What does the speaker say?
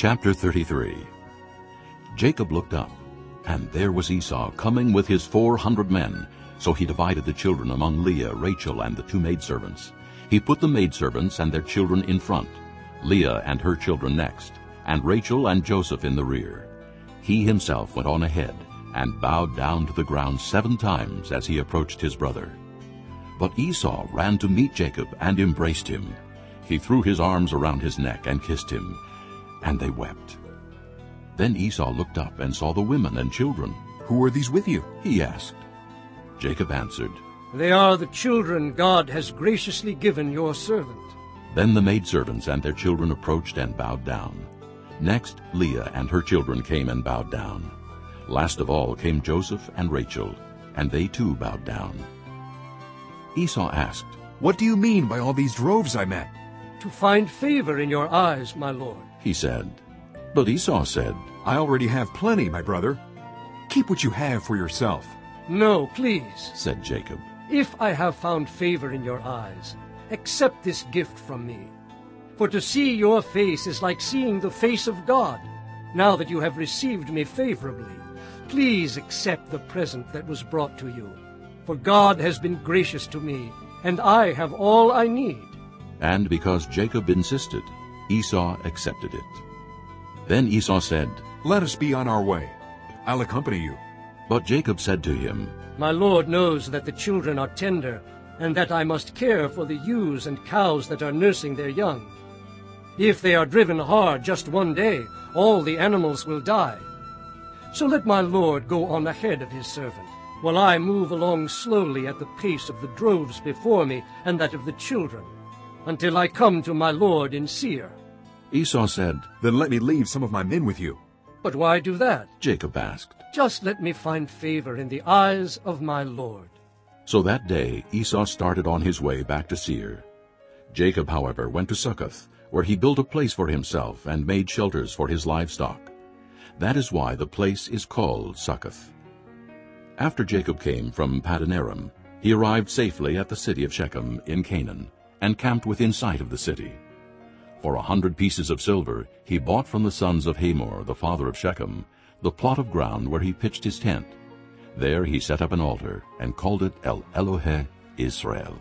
Chapter 33 Jacob looked up, and there was Esau coming with his four hundred men. So he divided the children among Leah, Rachel, and the two maidservants. He put the maidservants and their children in front, Leah and her children next, and Rachel and Joseph in the rear. He himself went on ahead and bowed down to the ground seven times as he approached his brother. But Esau ran to meet Jacob and embraced him. He threw his arms around his neck and kissed him, and they wept. Then Esau looked up and saw the women and children. Who are these with you? He asked. Jacob answered. They are the children God has graciously given your servant. Then the maidservants and their children approached and bowed down. Next Leah and her children came and bowed down. Last of all came Joseph and Rachel, and they too bowed down. Esau asked, What do you mean by all these droves I met? To find favor in your eyes, my lord. He said. But Esau said, I already have plenty, my brother. Keep what you have for yourself. No, please. said Jacob. If I have found favor in your eyes, accept this gift from me. For to see your face is like seeing the face of God, now that you have received me favorably. Please accept the present that was brought to you. For God has been gracious to me, and I have all I need. And because Jacob insisted, Esau accepted it. Then Esau said, Let us be on our way. I'll accompany you. But Jacob said to him, My Lord knows that the children are tender, and that I must care for the ewes and cows that are nursing their young. If they are driven hard just one day, all the animals will die. So let my Lord go on ahead of his servant, while I move along slowly at the pace of the droves before me and that of the children, until I come to my Lord in Seir. Esau said, Then let me leave some of my men with you. But why do that? Jacob asked. Just let me find favor in the eyes of my Lord. So that day Esau started on his way back to Seir. Jacob, however, went to Succoth, where he built a place for himself and made shelters for his livestock. That is why the place is called Succoth. After Jacob came from Paddan Aram, he arrived safely at the city of Shechem in Canaan, and camped within sight of the city. For a hundred pieces of silver he bought from the sons of Hamor, the father of Shechem, the plot of ground where he pitched his tent. There he set up an altar and called it El Elohe Israel.